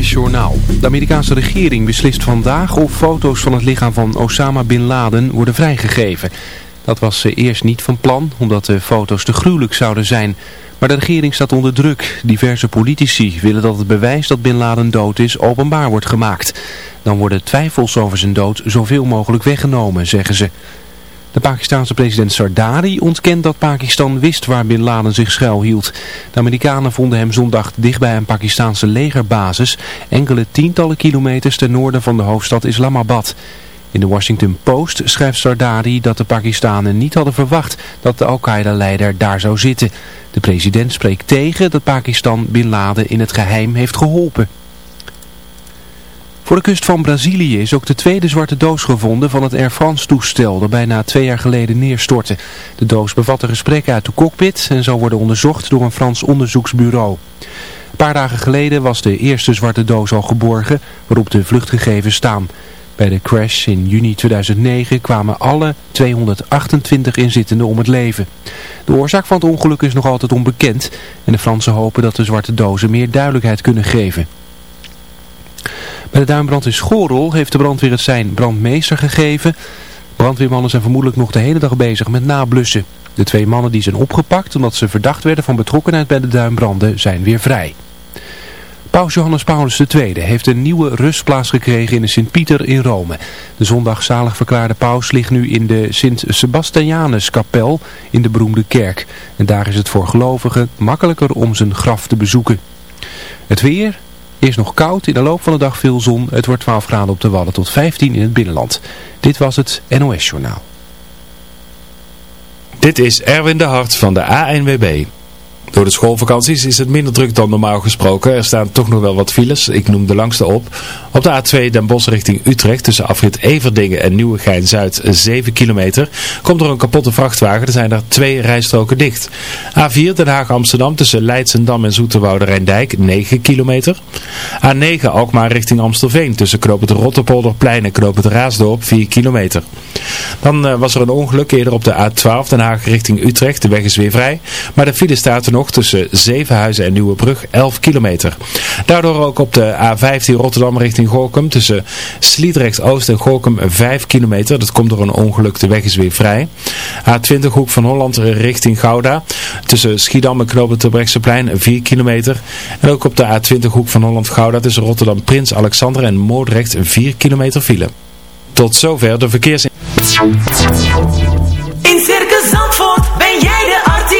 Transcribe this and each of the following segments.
De Amerikaanse regering beslist vandaag of foto's van het lichaam van Osama Bin Laden worden vrijgegeven. Dat was ze eerst niet van plan, omdat de foto's te gruwelijk zouden zijn. Maar de regering staat onder druk. Diverse politici willen dat het bewijs dat Bin Laden dood is openbaar wordt gemaakt. Dan worden twijfels over zijn dood zoveel mogelijk weggenomen, zeggen ze. De Pakistanse president Sardari ontkent dat Pakistan wist waar Bin Laden zich schuilhield. De Amerikanen vonden hem zondag dichtbij een Pakistanse legerbasis, enkele tientallen kilometers ten noorden van de hoofdstad Islamabad. In de Washington Post schrijft Sardari dat de Pakistanen niet hadden verwacht dat de Al-Qaeda-leider daar zou zitten. De president spreekt tegen dat Pakistan Bin Laden in het geheim heeft geholpen. Voor de kust van Brazilië is ook de tweede zwarte doos gevonden van het Air France toestel dat bijna twee jaar geleden neerstortte. De doos bevatte gesprekken uit de cockpit en zou worden onderzocht door een Frans onderzoeksbureau. Een paar dagen geleden was de eerste zwarte doos al geborgen waarop de vluchtgegevens staan. Bij de crash in juni 2009 kwamen alle 228 inzittenden om het leven. De oorzaak van het ongeluk is nog altijd onbekend en de Fransen hopen dat de zwarte dozen meer duidelijkheid kunnen geven. Bij de duinbrand in Schorel heeft de brandweer het zijn brandmeester gegeven. Brandweermannen zijn vermoedelijk nog de hele dag bezig met nablussen. De twee mannen die zijn opgepakt omdat ze verdacht werden van betrokkenheid bij de duinbranden zijn weer vrij. Paus Johannes Paulus II heeft een nieuwe rustplaats gekregen in de Sint-Pieter in Rome. De zondag zalig verklaarde paus ligt nu in de Sint-Sebastianuskapel in de beroemde kerk. En daar is het voor gelovigen makkelijker om zijn graf te bezoeken. Het weer, Eerst nog koud, in de loop van de dag veel zon. Het wordt 12 graden op de Wadden tot 15 in het binnenland. Dit was het NOS Journaal. Dit is Erwin de Hart van de ANWB. Door de schoolvakanties is het minder druk dan normaal gesproken. Er staan toch nog wel wat files. Ik noem de langste op. Op de A2 Den Bosch richting Utrecht tussen afrit Everdingen en Nieuwegein-Zuid 7 kilometer. Komt er een kapotte vrachtwagen. Er zijn er twee rijstroken dicht. A4 Den Haag-Amsterdam tussen Leidsendam en Zoeterwoude Rijndijk 9 kilometer. A9 Alkmaar richting Amstelveen tussen Knoop het Rotterpolderplein en Knoop het Raasdorp 4 kilometer. Dan uh, was er een ongeluk eerder op de A12 Den Haag richting Utrecht. De weg is weer vrij. Maar de file staat er nog tussen Zevenhuizen en Nieuwebrug 11 kilometer. Daardoor ook op de A15 Rotterdam richting Gorkum tussen Sliedrecht Oost en Gorkum 5 kilometer. Dat komt door een ongeluk, de weg is weer vrij. A20 Hoek van Holland richting Gouda tussen Schiedam en Knopen Terbrechtseplein 4 kilometer. En ook op de A20 Hoek van Holland Gouda tussen Rotterdam Prins Alexander en Moordrecht 4 kilometer file. Tot zover de verkeers... In Circus Zandvoort ben jij de artiest.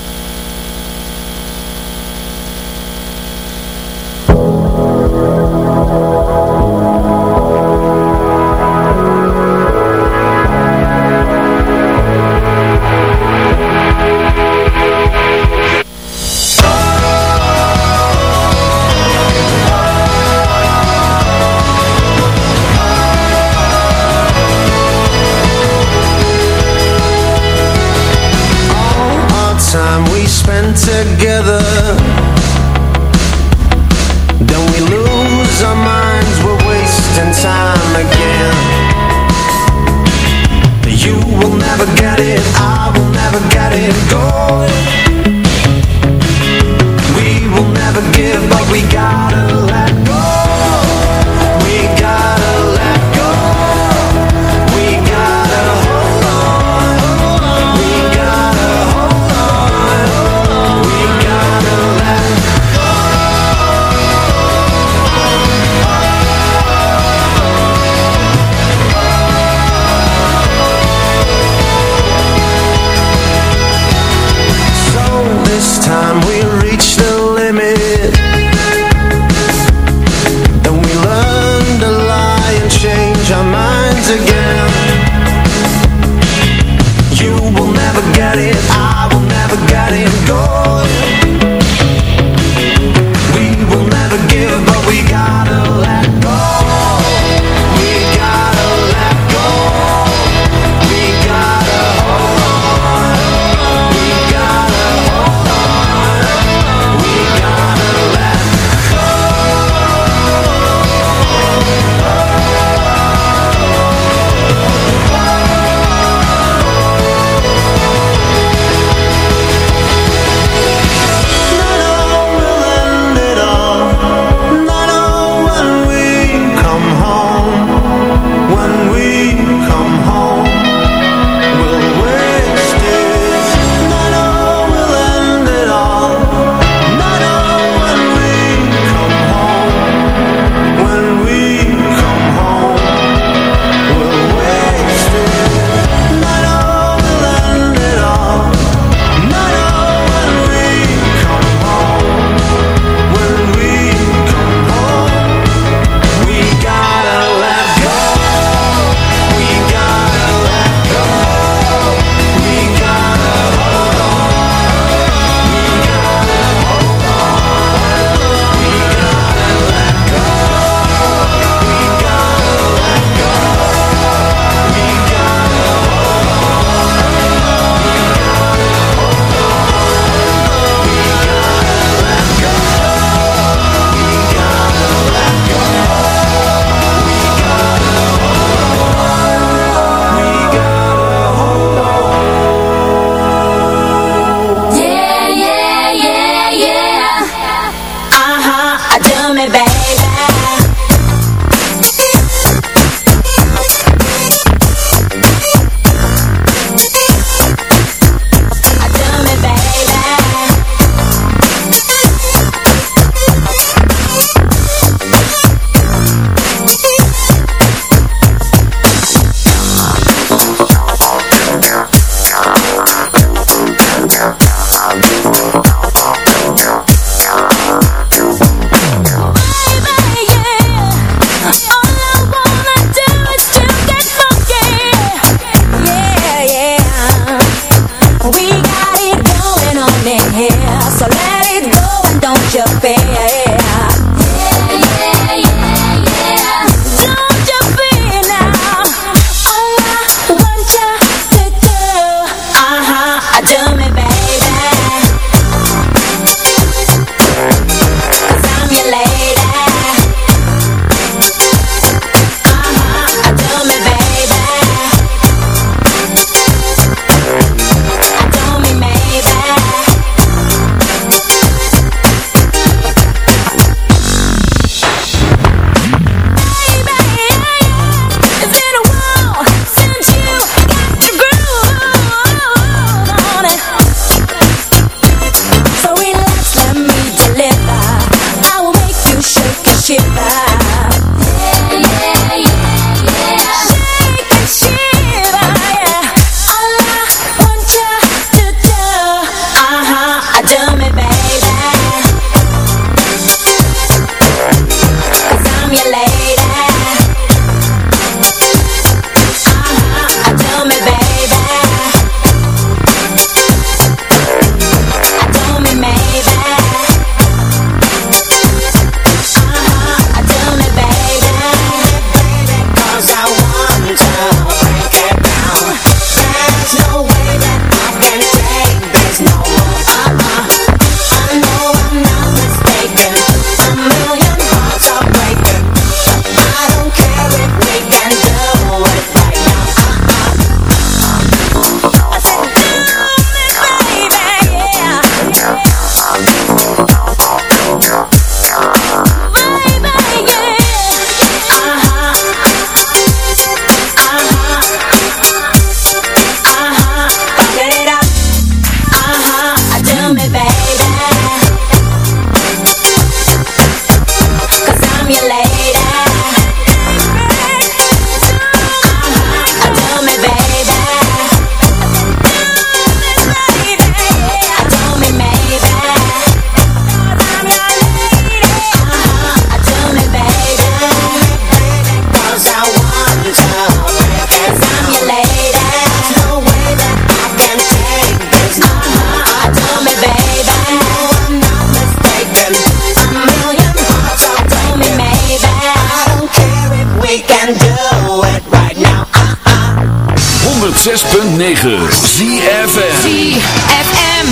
ZFM. ZFM.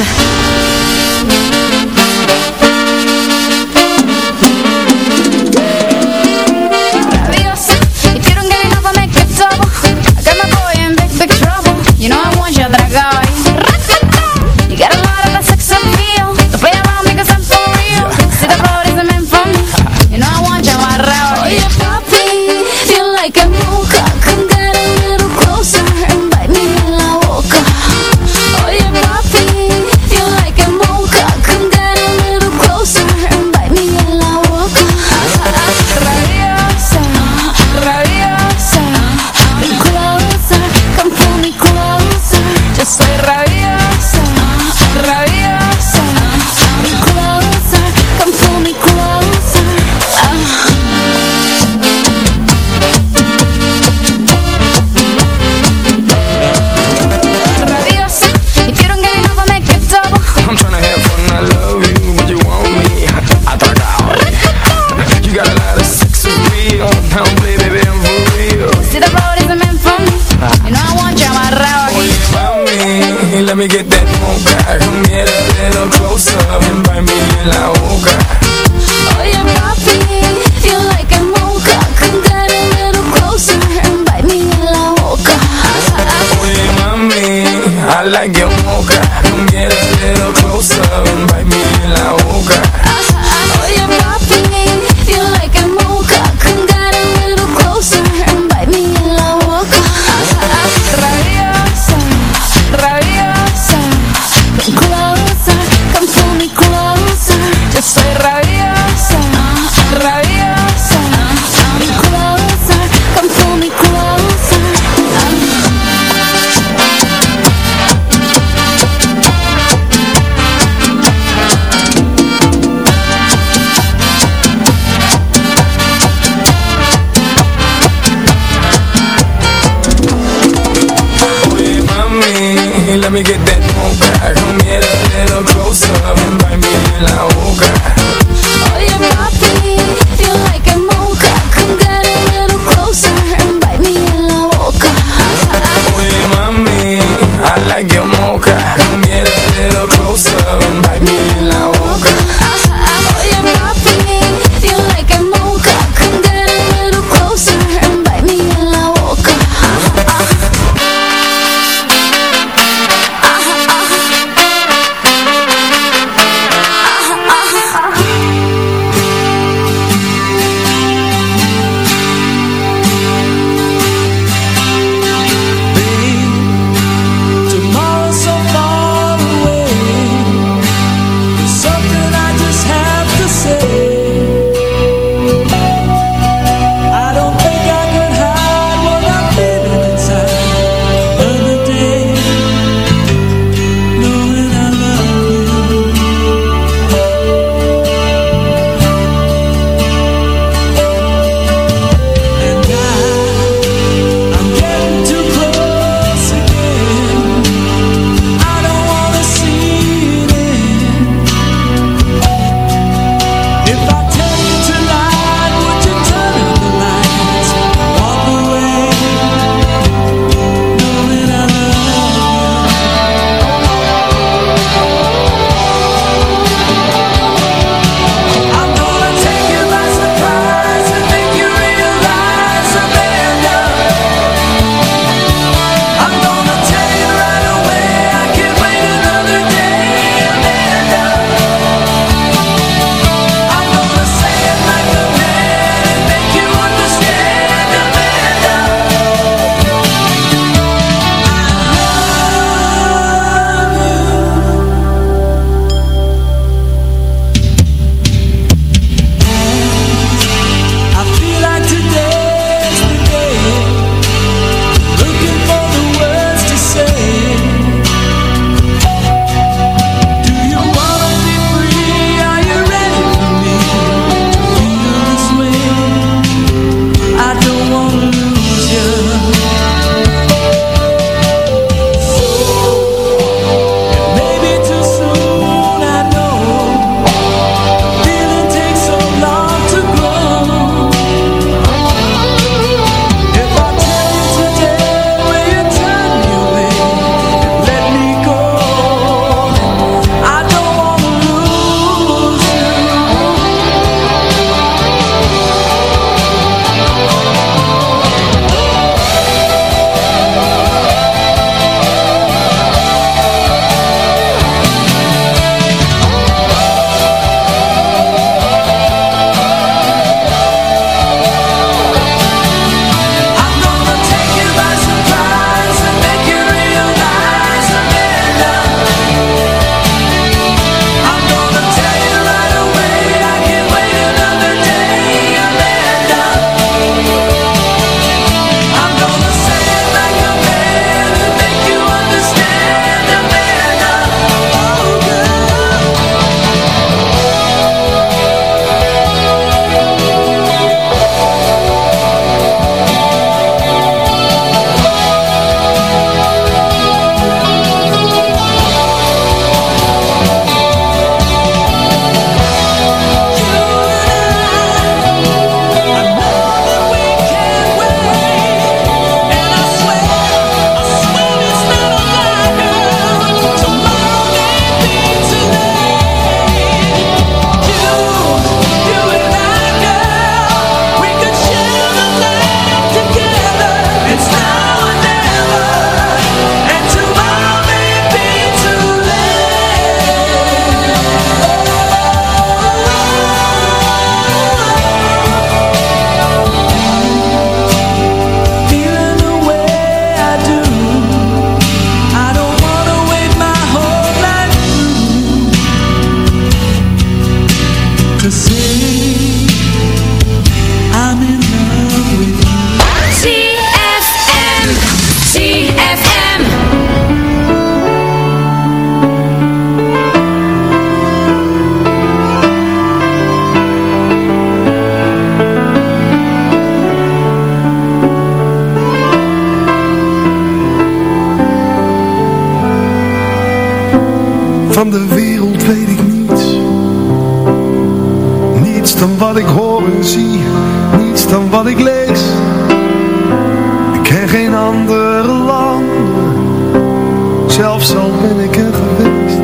Zelfs al ben ik er geweest.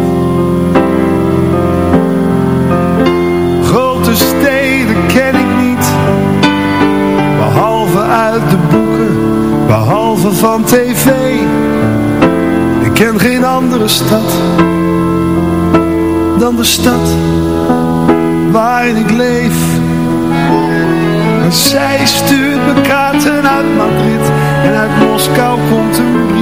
Grote steden ken ik niet. Behalve uit de boeken. Behalve van tv. Ik ken geen andere stad dan de stad waarin ik leef. En zij stuurt me kaarten uit Madrid en uit Moskou komt een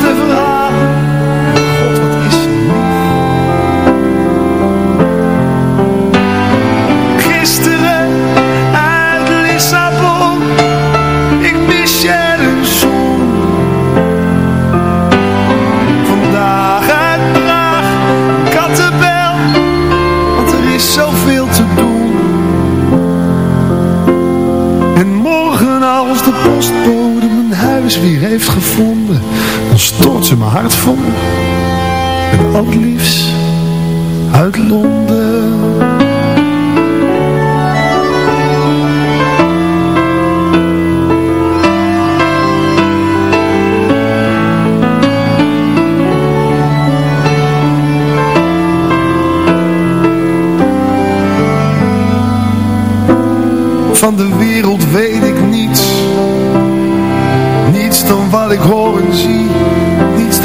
verhalen. God, wat is lief. Gisteren uit Lissabon, ik mis je een zoen. Vandaag uit Praag, Kattenbel, want er is zoveel te doen. En morgen als de postbode mijn huis weer heeft gevonden, stort ze mijn hart vol. Met liefst uit Londen. Van de wereld weet ik niets. Niets dan wat ik hoor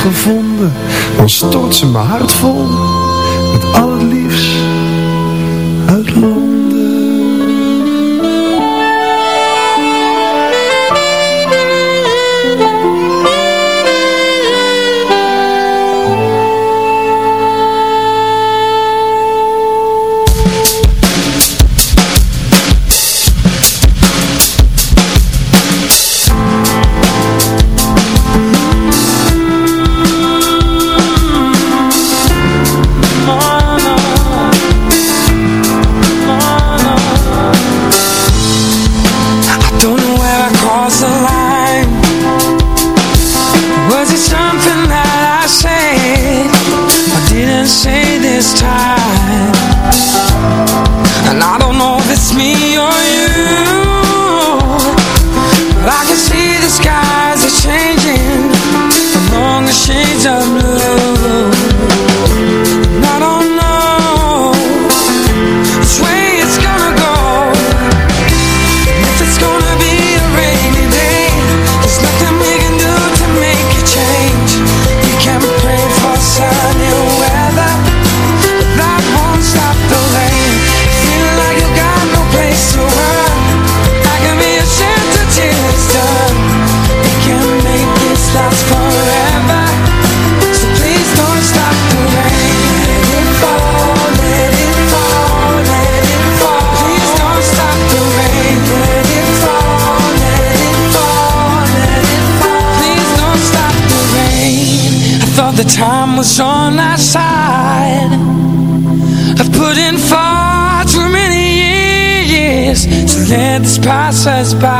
gevonden, dan stort ze mijn hart vol met al het liefst Cross the line Was it something that? passes by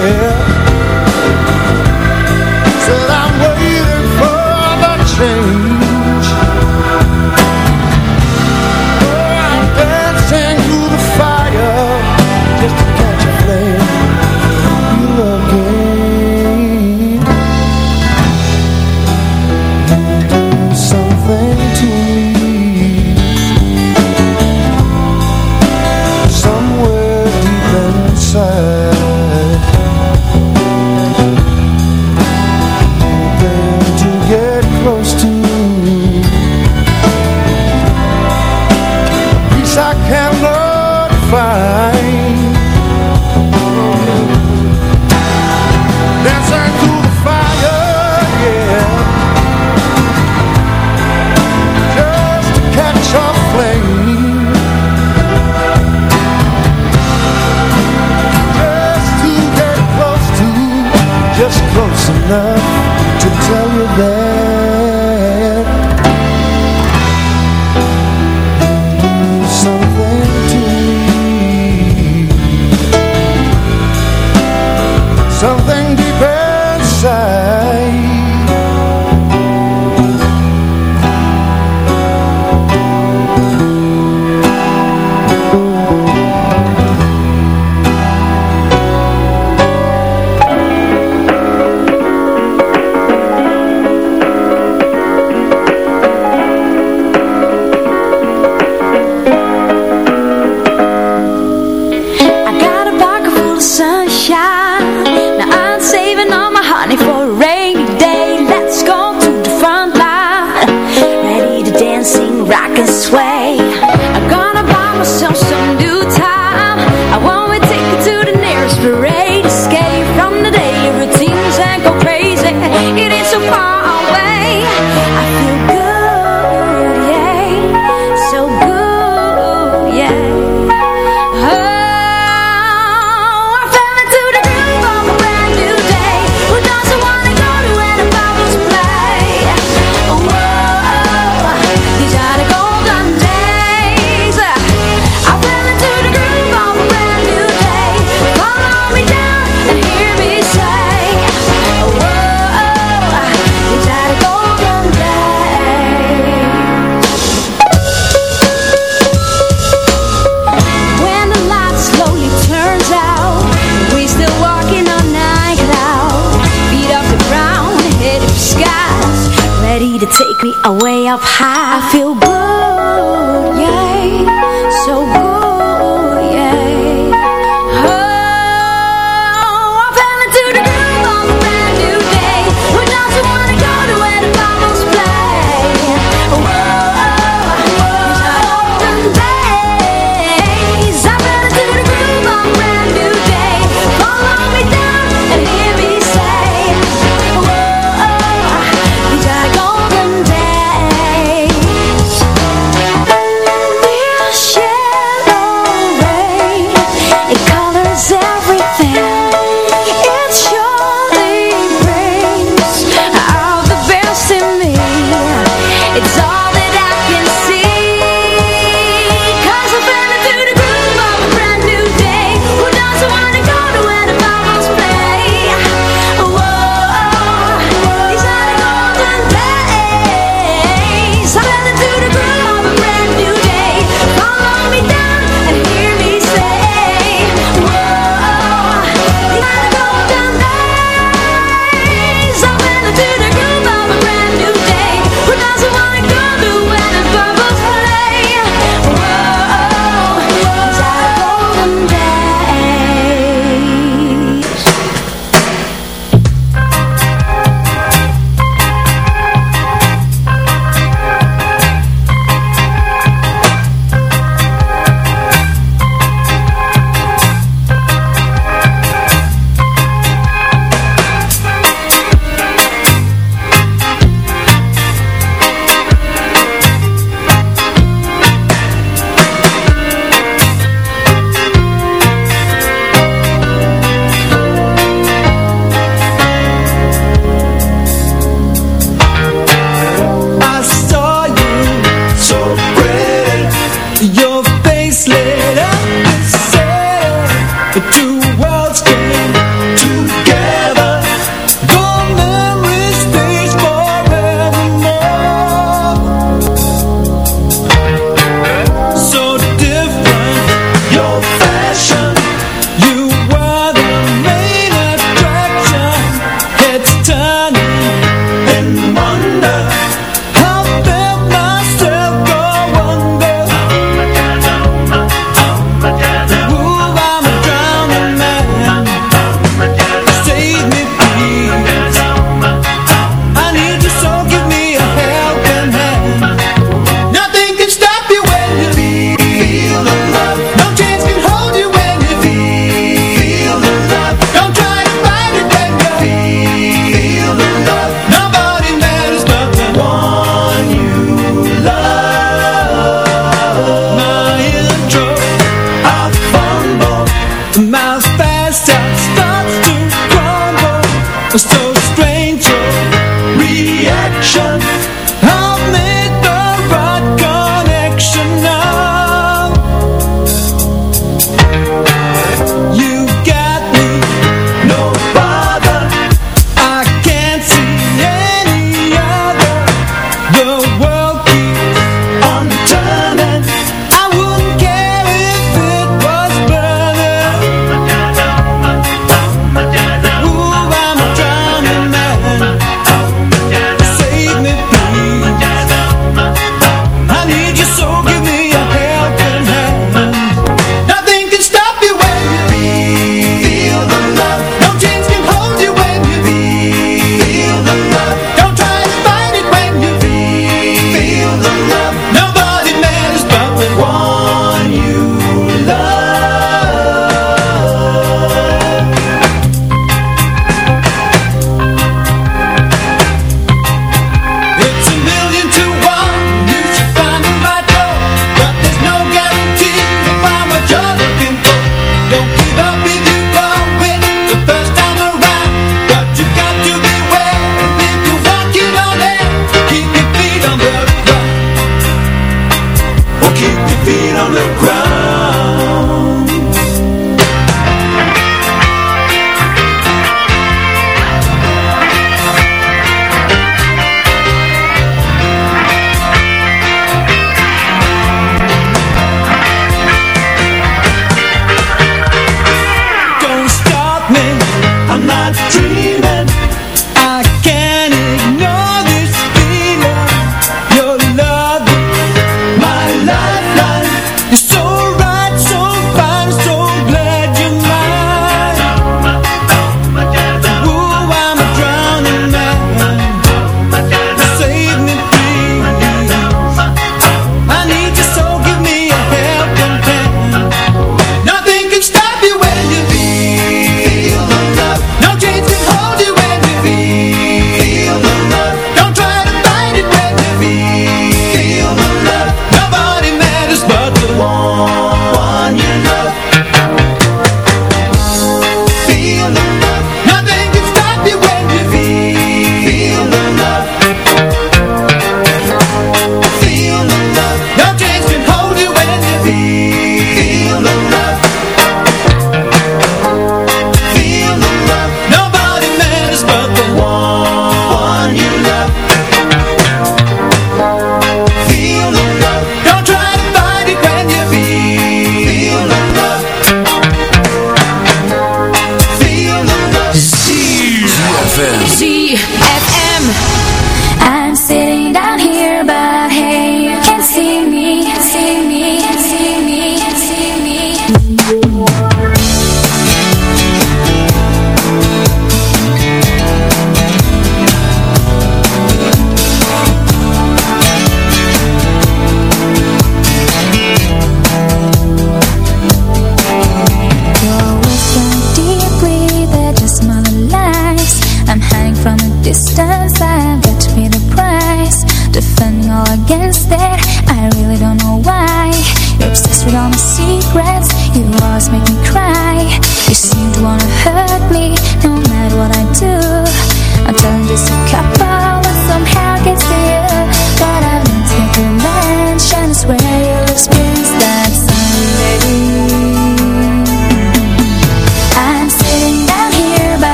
yeah. rock and sway. I'm gonna buy myself some up high.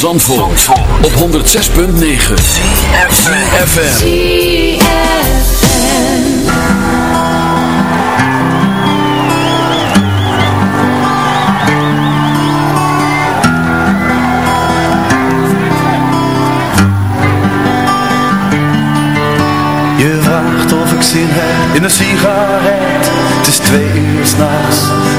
Zandvoort, op 106.9 FM. Je vraagt of ik zin heb in een sigaret. Het is twee uur s'nachts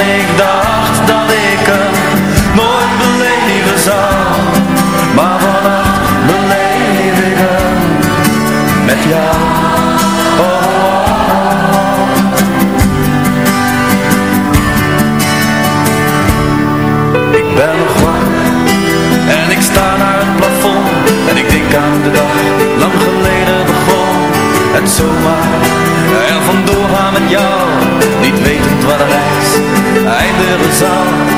ik dacht dat ik hem nooit beleven zou. Maar vannacht beleef ik hem met jou. Oh, oh, oh. Ik ben nog wakker en ik sta naar het plafond. En ik denk aan de dag, lang geleden begon. En zomaar er vandoor gaan met jou. Niet wetend waar de reis eindigen zal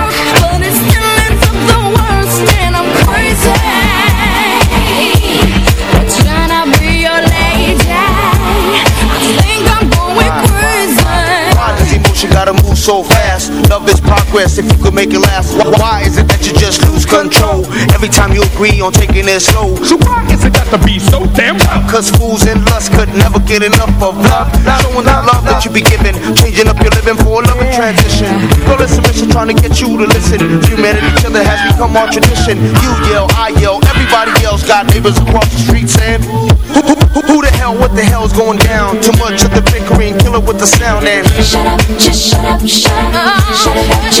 so fast? Love is progress if you could make it last. Why, why is it that you just lose control? Every time you agree on taking it slow. So why is it got to be so damn tough? Cause fools and lust could never get enough of love. Not showing the love that you be giving. Changing up your living for a loving transition. Girl, it's submission trying to get you to listen. Humanity, each other has become our tradition. You yell, I yell, everybody else got neighbors across the street saying, who, who, who, who the hell, what the hell's going down? Too much of the bickering, kill it with the sound and Shut up, just shut up, shut up, uh-uh. shut it up, shut up,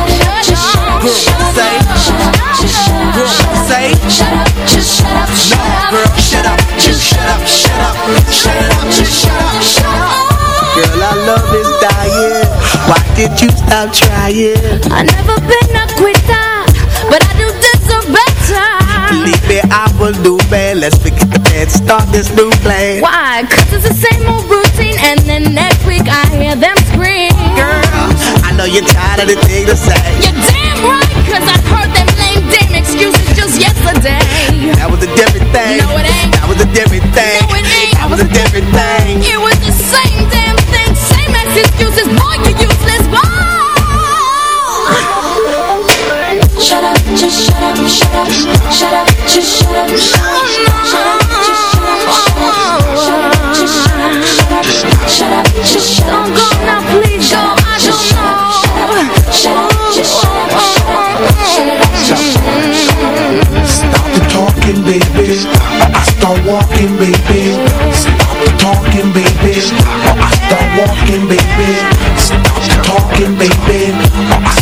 shut up, shut up, shut up, just shut up, shut up. Girl, our love is dying. Why did you stop trying? I never been a quitter, but I do deserve better. Believe me, I will do bad. Let's forget the bad, start this new plan. Why? Cause it's the same old routine, and then next week I hear them scream. Girl, I know you're tired of the thing to say. You're damn right, cause I heard them lame damn excuses just yesterday. It ain't. That was a different thing. It was the same damn thing, same as excuses. Boy, you useless. Boy. Shut up, just shut up, shut up, shut up, just shut up, shut up, shut up, just shut up, shut up, just shut up, shut up, shut up, just shut up. Don't go now, please go. I don't know. Shut up, just shut up, shut up, shut up, just shut up. Stop the talking, baby. I start walking, baby. Baby. Stop talking, baby.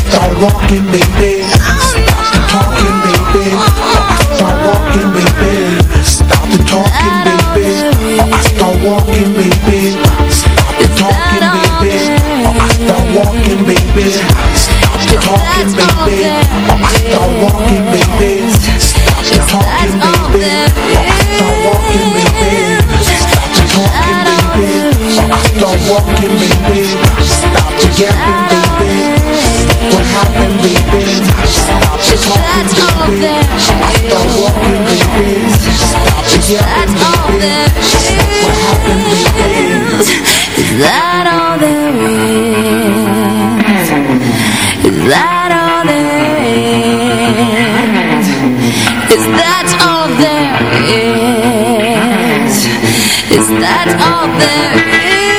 Start walking, baby. Stop talking, baby. Start walking, baby. Stop the talking, baby. Start walking, baby. Stop the talking, baby. Start walking, baby. Stop the talking, baby. Start walking, baby. Stop the talking, baby. Start walking, baby. Stop the yapping, baby. What happened, baby? Stop the talking, baby. Start walking, baby. Stop the yapping, baby. What happened, baby? Is that all there is? Is that all there is? Is that all there is? Is that all there is?